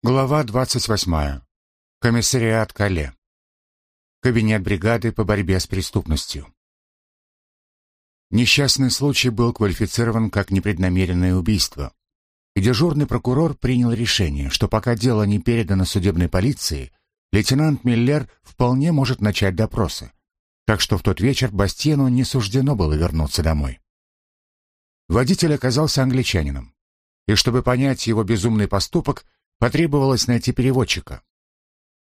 Глава 28. Комиссариат Кале. Кабинет бригады по борьбе с преступностью. Несчастный случай был квалифицирован как непреднамеренное убийство. И дежурный прокурор принял решение, что пока дело не передано судебной полиции, лейтенант Миллер вполне может начать допросы. Так что в тот вечер Бастиену не суждено было вернуться домой. Водитель оказался англичанином. И чтобы понять его безумный поступок, Потребовалось найти переводчика.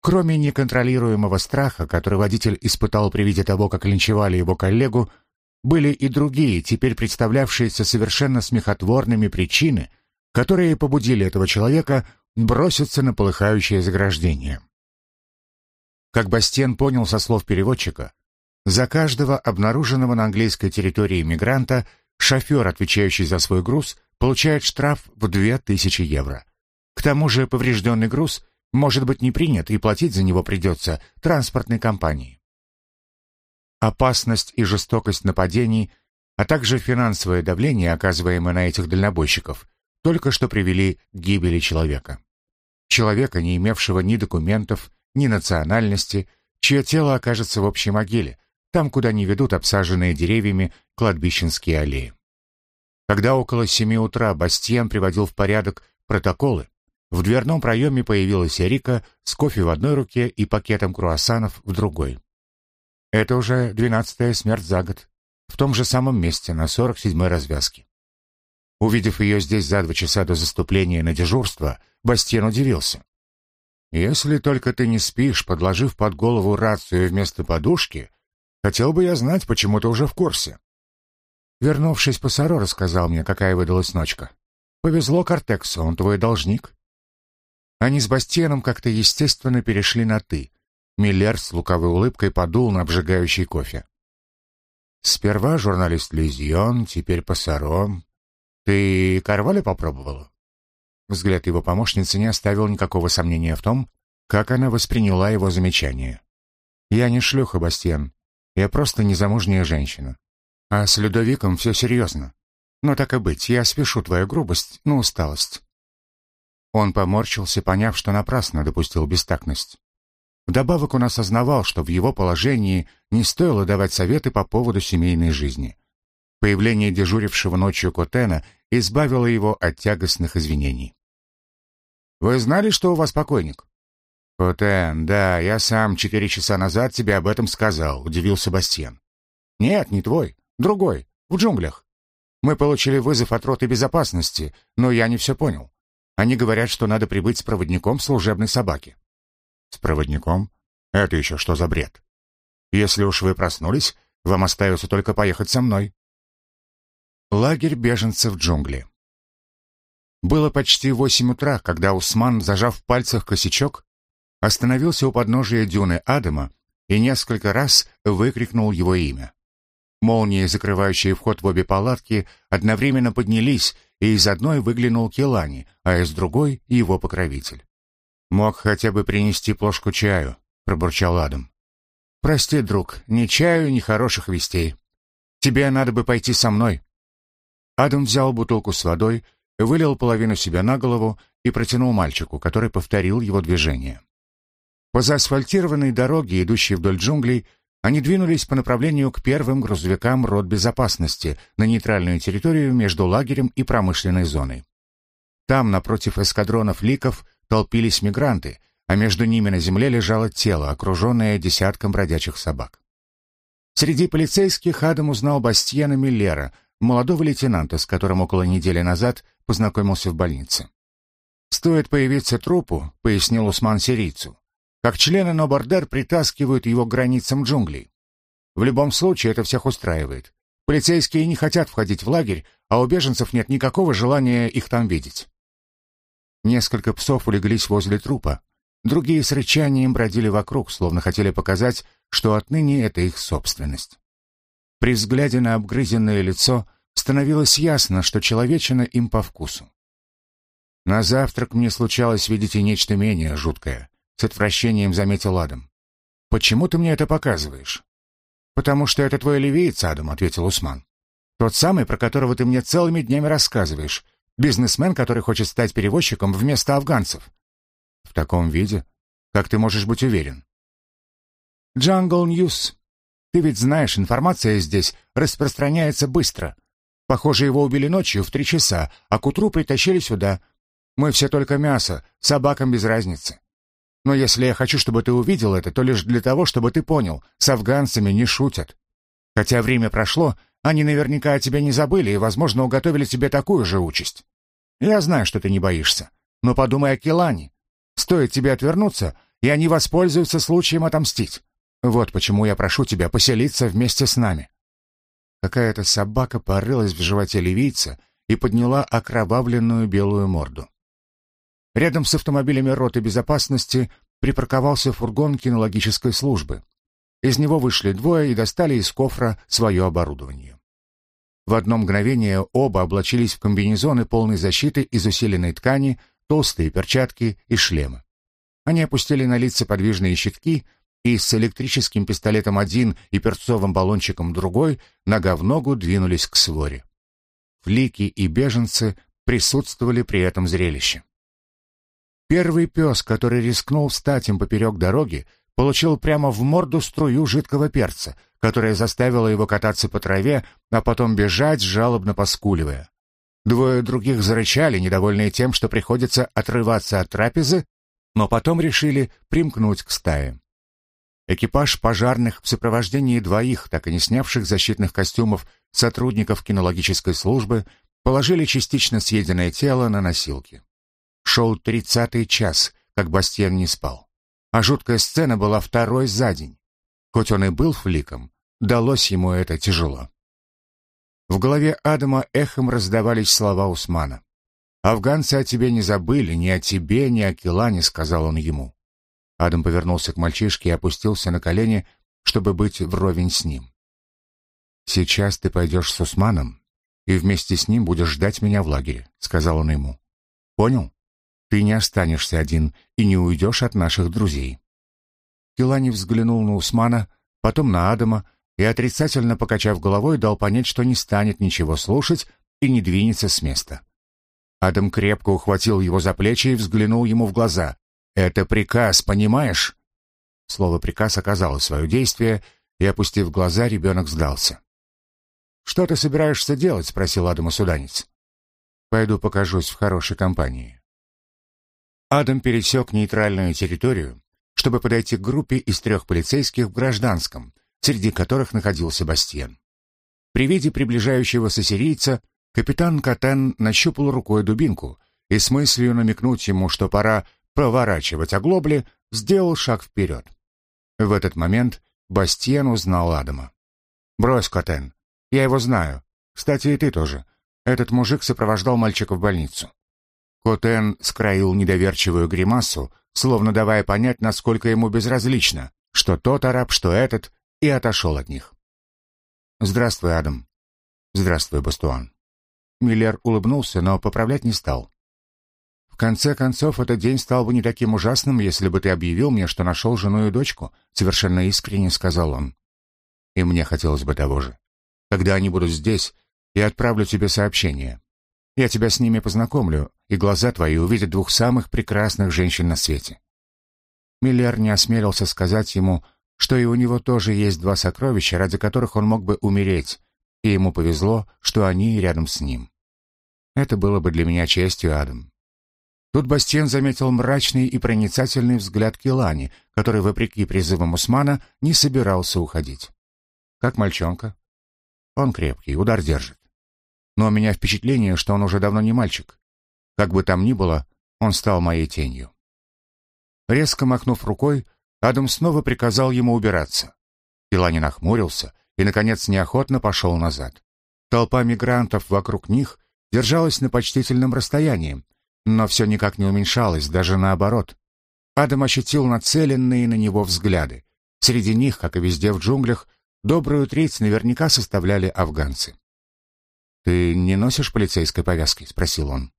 Кроме неконтролируемого страха, который водитель испытал при виде того, как линчевали его коллегу, были и другие, теперь представлявшиеся совершенно смехотворными причины, которые побудили этого человека броситься на полыхающее заграждение. Как Бастен понял со слов переводчика, за каждого обнаруженного на английской территории мигранта шофер, отвечающий за свой груз, получает штраф в 2000 евро. К тому же поврежденный груз может быть не принят, и платить за него придется транспортной компании. Опасность и жестокость нападений, а также финансовое давление, оказываемое на этих дальнобойщиков, только что привели к гибели человека. Человека, не имевшего ни документов, ни национальности, чье тело окажется в общей могиле, там, куда не ведут обсаженные деревьями кладбищенские аллеи. Когда около семи утра Бастьен приводил в порядок протоколы, в дверном проеме появилась Эрика с кофе в одной руке и пакетом круассанов в другой. Это уже двенадцатая смерть за год, в том же самом месте, на сорок седьмой развязке. Увидев ее здесь за два часа до заступления на дежурство, Бастиен удивился. «Если только ты не спишь, подложив под голову рацию вместо подушки, хотел бы я знать, почему ты уже в курсе». Вернувшись, Пассаро рассказал мне, какая выдалась ночка. «Повезло Кортексу, он твой должник». Они с Бастианом как-то естественно перешли на «ты». Миллер с лукавой улыбкой подул на обжигающий кофе. «Сперва журналист Лизьон, теперь Пассаром. Ты Карваля попробовала?» Взгляд его помощницы не оставил никакого сомнения в том, как она восприняла его замечание. «Я не шлюха, Бастиан. Я просто незамужняя женщина. А с Людовиком все серьезно. Но так и быть, я спешу твою грубость на усталость. Он поморщился, поняв, что напрасно допустил бестактность. Вдобавок он осознавал, что в его положении не стоило давать советы по поводу семейной жизни. Появление дежурившего ночью Котена избавило его от тягостных извинений. «Вы знали, что у вас покойник?» «Котен, да, я сам четыре часа назад тебе об этом сказал», — удивился Бастиен. «Нет, не твой, другой, в джунглях. Мы получили вызов от роты безопасности, но я не все понял. Они говорят, что надо прибыть с проводником служебной собаки. С проводником? Это еще что за бред? Если уж вы проснулись, вам остается только поехать со мной. Лагерь беженцев в джунгли. Было почти восемь утра, когда Усман, зажав в пальцах косячок, остановился у подножия дюны Адама и несколько раз выкрикнул его имя. Молнии, закрывающие вход в обе палатки, одновременно поднялись и из одной выглянул Келани, а из другой — его покровитель. «Мог хотя бы принести плошку чаю», — пробурчал Адам. «Прости, друг, ни чаю, ни хороших вестей. Тебе надо бы пойти со мной». Адам взял бутылку с водой, вылил половину себя на голову и протянул мальчику, который повторил его движение. По заасфальтированной дороге, идущей вдоль джунглей, они двинулись по направлению к первым грузовикам рот безопасности на нейтральную территорию между лагерем и промышленной зоной. Там, напротив эскадронов ликов, толпились мигранты, а между ними на земле лежало тело, окруженное десятком бродячих собак. Среди полицейских Адам узнал Бастьена Миллера, молодого лейтенанта, с которым около недели назад познакомился в больнице. «Стоит появиться трупу», — пояснил Усман сирийцу, как члены Нобардер притаскивают его к границам джунглей. В любом случае это всех устраивает. Полицейские не хотят входить в лагерь, а у беженцев нет никакого желания их там видеть. Несколько псов улеглись возле трупа. Другие с рычанием бродили вокруг, словно хотели показать, что отныне это их собственность. При взгляде на обгрызенное лицо становилось ясно, что человечина им по вкусу. На завтрак мне случалось видеть и нечто менее жуткое. С отвращением заметил Адам. «Почему ты мне это показываешь?» «Потому что это твой ливиец, Адам», — ответил Усман. «Тот самый, про которого ты мне целыми днями рассказываешь. Бизнесмен, который хочет стать перевозчиком вместо афганцев». В таком виде? Как ты можешь быть уверен? Jungle News. Ты ведь знаешь, информация здесь распространяется быстро. Похоже, его убили ночью в три часа, а к утру притащили сюда. Мы все только мясо, собакам без разницы. Но если я хочу, чтобы ты увидел это, то лишь для того, чтобы ты понял, с афганцами не шутят. Хотя время прошло, они наверняка о тебе не забыли и, возможно, уготовили тебе такую же участь. Я знаю, что ты не боишься, но подумай о Келане. Стоит тебе отвернуться, и они воспользуются случаем отомстить. Вот почему я прошу тебя поселиться вместе с нами». Какая-то собака порылась в животе ливийца и подняла окровавленную белую морду. Рядом с автомобилями роты безопасности припарковался фургон кинологической службы. Из него вышли двое и достали из кофра свое оборудование. В одно мгновение оба облачились в комбинезоны полной защиты из усиленной ткани, толстые перчатки и шлемы. Они опустили на лица подвижные щитки и с электрическим пистолетом один и перцовым баллончиком другой нога в ногу двинулись к своре. Флики и беженцы присутствовали при этом зрелище. Первый пес, который рискнул встать им поперек дороги, получил прямо в морду струю жидкого перца, которая заставила его кататься по траве, а потом бежать, жалобно поскуливая. Двое других зарычали, недовольные тем, что приходится отрываться от трапезы, но потом решили примкнуть к стае. Экипаж пожарных в сопровождении двоих, так и не снявших защитных костюмов, сотрудников кинологической службы, положили частично съеденное тело на носилки. Шел тридцатый час, как Бастиен не спал. А жуткая сцена была второй за день. Хоть он и был фликом, далось ему это тяжело. В голове Адама эхом раздавались слова Усмана. «Афганцы о тебе не забыли, ни о тебе, ни о Килане», — сказал он ему. Адам повернулся к мальчишке и опустился на колени, чтобы быть вровень с ним. «Сейчас ты пойдешь с Усманом, и вместе с ним будешь ждать меня в лагере», — сказал он ему. «Понял?» Ты не останешься один и не уйдешь от наших друзей». Килани взглянул на Усмана, потом на Адама и, отрицательно покачав головой, дал понять, что не станет ничего слушать и не двинется с места. Адам крепко ухватил его за плечи и взглянул ему в глаза. «Это приказ, понимаешь?» Слово «приказ» оказало свое действие, и, опустив глаза, ребенок сдался. «Что ты собираешься делать?» — спросил Адама суданец. «Пойду покажусь в хорошей компании». Адам пересек нейтральную территорию, чтобы подойти к группе из трех полицейских в гражданском, среди которых находился Бастиен. При виде приближающегося сирийца капитан Катен нащупал рукой дубинку и с мыслью намекнуть ему, что пора проворачивать оглобли, сделал шаг вперед. В этот момент Бастиен узнал Адама. «Брось, Катен, я его знаю. Кстати, и ты тоже. Этот мужик сопровождал мальчика в больницу. Котен скроил недоверчивую гримасу, словно давая понять, насколько ему безразлично, что тот араб, что этот, и отошел от них. «Здравствуй, Адам». «Здравствуй, Бастуан». Миллер улыбнулся, но поправлять не стал. «В конце концов, этот день стал бы не таким ужасным, если бы ты объявил мне, что нашел жену и дочку», — совершенно искренне сказал он. «И мне хотелось бы того же. Когда они будут здесь, я отправлю тебе сообщение. Я тебя с ними познакомлю, и глаза твои увидят двух самых прекрасных женщин на свете». Миллер не осмелился сказать ему, что и у него тоже есть два сокровища, ради которых он мог бы умереть, и ему повезло, что они рядом с ним. Это было бы для меня честью, Адам. Тут Бастиен заметил мрачный и проницательный взгляд Килани, который, вопреки призывам Усмана, не собирался уходить. Как мальчонка. Он крепкий, удар держит но у меня впечатление, что он уже давно не мальчик. Как бы там ни было, он стал моей тенью. Резко махнув рукой, Адам снова приказал ему убираться. Пилани нахмурился и, наконец, неохотно пошел назад. Толпа мигрантов вокруг них держалась на почтительном расстоянии, но все никак не уменьшалось, даже наоборот. Адам ощутил нацеленные на него взгляды. Среди них, как и везде в джунглях, добрую треть наверняка составляли афганцы. «Ты не носишь полицейской повязки?» — спросил он.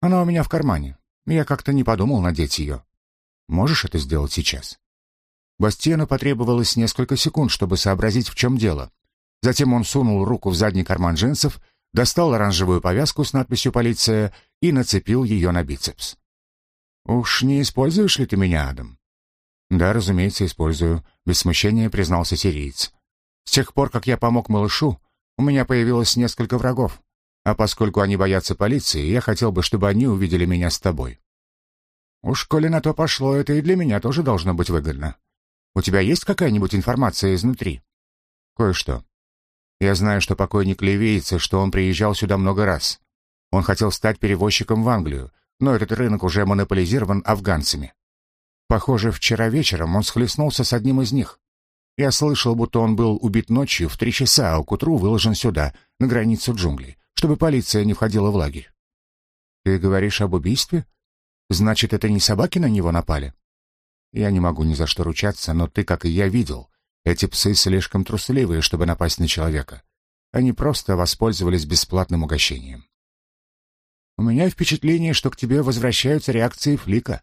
«Она у меня в кармане. Я как-то не подумал надеть ее. Можешь это сделать сейчас?» Бастиену потребовалось несколько секунд, чтобы сообразить, в чем дело. Затем он сунул руку в задний карман джинсов, достал оранжевую повязку с надписью «Полиция» и нацепил ее на бицепс. «Уж не используешь ли ты меня, Адам?» «Да, разумеется, использую», — без смущения признался сириец. «С тех пор, как я помог малышу, у меня появилось несколько врагов. А поскольку они боятся полиции, я хотел бы, чтобы они увидели меня с тобой». «Уж коли на то пошло, это и для меня тоже должно быть выгодно. У тебя есть какая-нибудь информация изнутри?» «Кое-что. Я знаю, что покойник левеется, что он приезжал сюда много раз. Он хотел стать перевозчиком в Англию, но этот рынок уже монополизирован афганцами. Похоже, вчера вечером он схлестнулся с одним из них. Я слышал, будто он был убит ночью в три часа, а к утру выложен сюда, на границу джунглей, чтобы полиция не входила в лагерь. Ты говоришь об убийстве? Значит, это не собаки на него напали? Я не могу ни за что ручаться, но ты, как и я, видел. Эти псы слишком трусливые, чтобы напасть на человека. Они просто воспользовались бесплатным угощением. У меня впечатление, что к тебе возвращаются реакции Флика.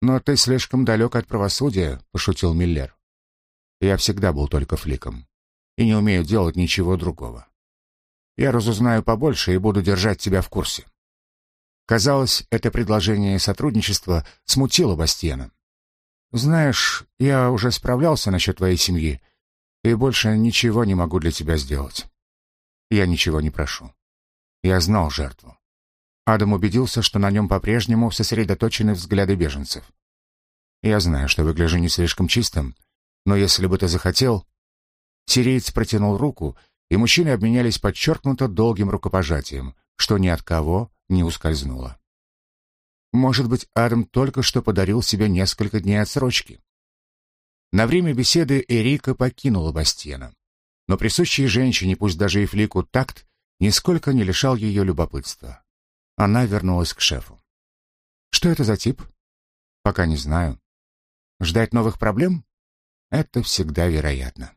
Но ты слишком далек от правосудия, пошутил Миллер. Я всегда был только Фликом и не умею делать ничего другого. Я разузнаю побольше и буду держать тебя в курсе. Казалось, это предложение сотрудничества смутило Бастиена. Знаешь, я уже справлялся насчет твоей семьи, и больше ничего не могу для тебя сделать. Я ничего не прошу. Я знал жертву. Адам убедился, что на нем по-прежнему сосредоточены взгляды беженцев. Я знаю, что выгляжу не слишком чистым, но если бы ты захотел... Сириец протянул руку, и мужчины обменялись подчеркнуто долгим рукопожатием, что ни от кого не ускользнуло. Может быть, Адам только что подарил себе несколько дней отсрочки. На время беседы Эрика покинула Бастиена. Но присущий женщине, пусть даже и флику, такт, нисколько не лишал ее любопытства. Она вернулась к шефу. «Что это за тип?» «Пока не знаю. Ждать новых проблем? Это всегда вероятно».